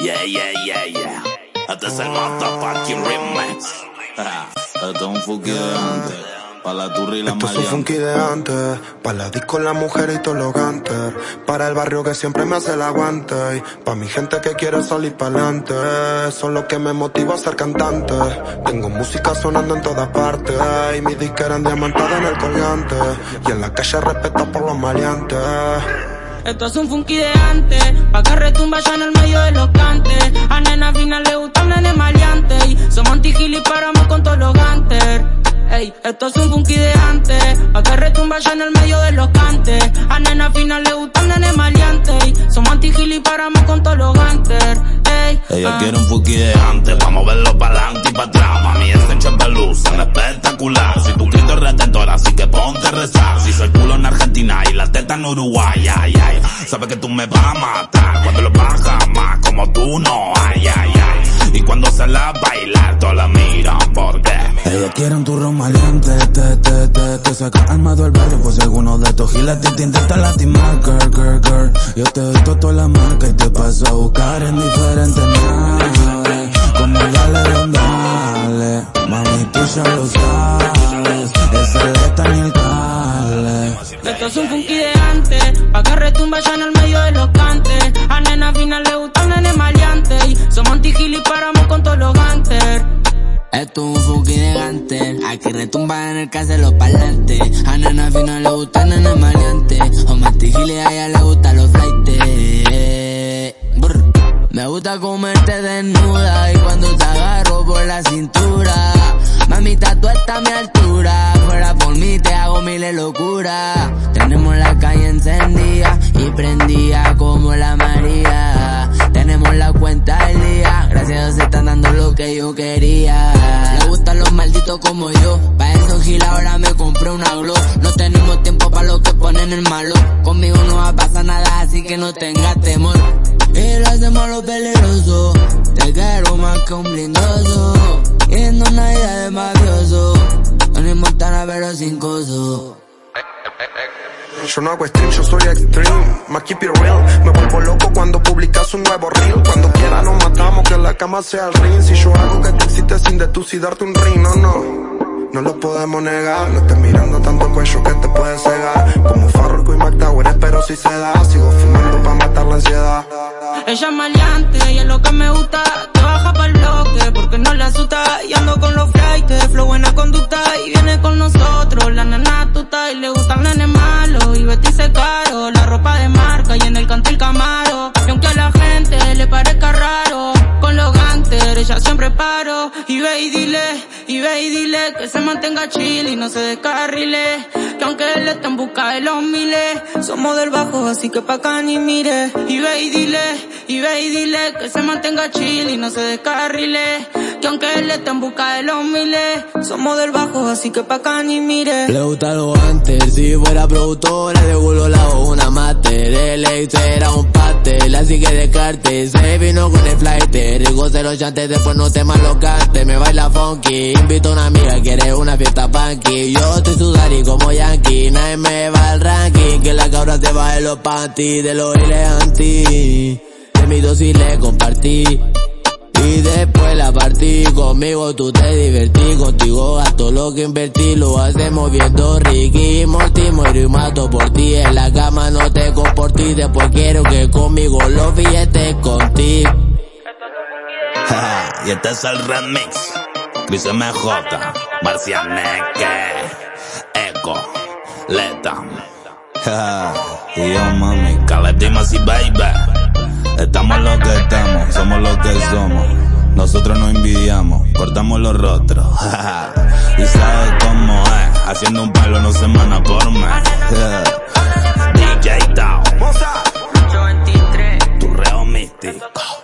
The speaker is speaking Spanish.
Yeah, yeah, yeah, yeah. Este es el motherfucking remix. Esto es un funky de antes. Pa' la turri y la Esto es un funky de antes. Pa' la disco, la mujer y todo lo ganter. Para el barrio que siempre me hace el aguante. Y pa' mi gente que quiere salir pa'lante. Son lo que me motiva a ser cantante. Tengo música sonando en todas partes. Y mis discos eran diamantadas en el colgante. Y en la calle respeto por los maleantes. Esto es un funky de antes, pa' que retumba ya en el medio de los cantes. A nena final le gusta un nene maleante. Y somos anti y paramos con todos los gantes. Ey, esto es un funky de antes, pa' que retumba ya en el medio de los cantes. A nena final le gusta un nene maleante. Y somos anti y paramos con todos los gantes. Ey, Ella ah. quiere un funky de antes, pa' moverlo para adelante y para atrás. Mami, ese en luz, espectacular. Si tu grito es retentor, así que ponte a rezar. Soy culo en Argentina y la teta en Uruguay, ay, ay. Sabes que tú me vas a matar cuando lo bajas más, como tú no, ay, ay, ay. Y cuando se la bailar, todos la miran, porque ella quiere un turrón maleante, te, te, te, te saca armado el barrio, pues alguno de estos giles te intenta lastimar, girl, girl, girl. Yo te doy toda la marca y te paso a buscar en diferentes naves, pa' que retumba ya en el medio de los cantes. A nena final le gusta un nene maleante. Y somos anti y paramos con todos los gantes. Esto es un funky de gante, aquí retumba en el caso los parlantes. A nena final le gusta el nene maleante. O mantigile a ella le gusta los flightes. Me gusta comerte desnuda y cuando te agarro por la cintura. Mamita, tú a mi altura. Fuera por miles locuras. Tenemos la calle encendida y prendida como la María. Tenemos la cuenta al día. Gracias a Dios están dando lo que yo quería. Le gustan los malditos como yo. Pa' eso Gil ahora me compré una glow. No tenemos tiempo para lo que ponen el malo. Conmigo no va a pasar nada, así que no tengas temor. Y lo hacemos lo peligroso. Te quiero más que un blindoso. Yendo una idea de mafioso. No Montana pero sin coso. Yo no hago stream, yo soy extreme. Más keep it real. Me vuelvo loco cuando publicas un nuevo reel. Cuando quiera nos matamos, que la cama sea el ring. Si yo hago que te existe sin de tú, si darte un ring, no, no. No lo podemos negar, no estés mirando tanto cuello que te puede cegar. Como Farroco y McTower, espero si se da. Sigo fumando para matar la ansiedad. Ella es maleante y es lo que me gusta. Baja pa'l bloque porque no la asusta. Y ando con los flights, flow buena conducta. Y viene con nosotros, la nena tuta. Y le gustan nenes malos y vestirse caro. La ropa de marca y en el canto el camaro. Y aunque a la gente le parezca raro, con los ganter ella siempre paro. Y ve y dile, y ve y dile que se mantenga chill y no se descarrile. Que aunque él esté en busca de los miles, somos del bajo, así que pa' acá ni mire. Y ve y dile, y ve y dile que se mantenga chill y no se descarrile. Que aunque él esté en busca de los miles, somos del bajo, así que pa' acá ni mire. Le gusta lo antes, si fuera productora de culo la una master. El ex era un pastel, así que descarte. Se vino con el flight, rico cero chantes, después no te malocaste. Me baila funky, invito a una amiga, quiere una fiesta punky. Yo estoy sudari como yankee, nadie me va al ranking. Que la cabra te baje los panties, de los anti. De mi dosis le compartí. Y después la partí conmigo, tú te divertí, contigo gasto lo que invertí, lo hacemos viendo Ricky, Morty, muero y mato por ti, en la cama no te comportí, después quiero que conmigo los billetes contigo. y este es el remix. Chris MJ, Marcianeque, Echo, Letam. y yo mami, Caleb Dimas y Baby. Estamos lo que estamos, somos lo que somos. Nosotros no envidiamos, cortamos los rostros. y sabes cómo es, haciendo un palo no semana por mes. DJ Down. Tu reo místico.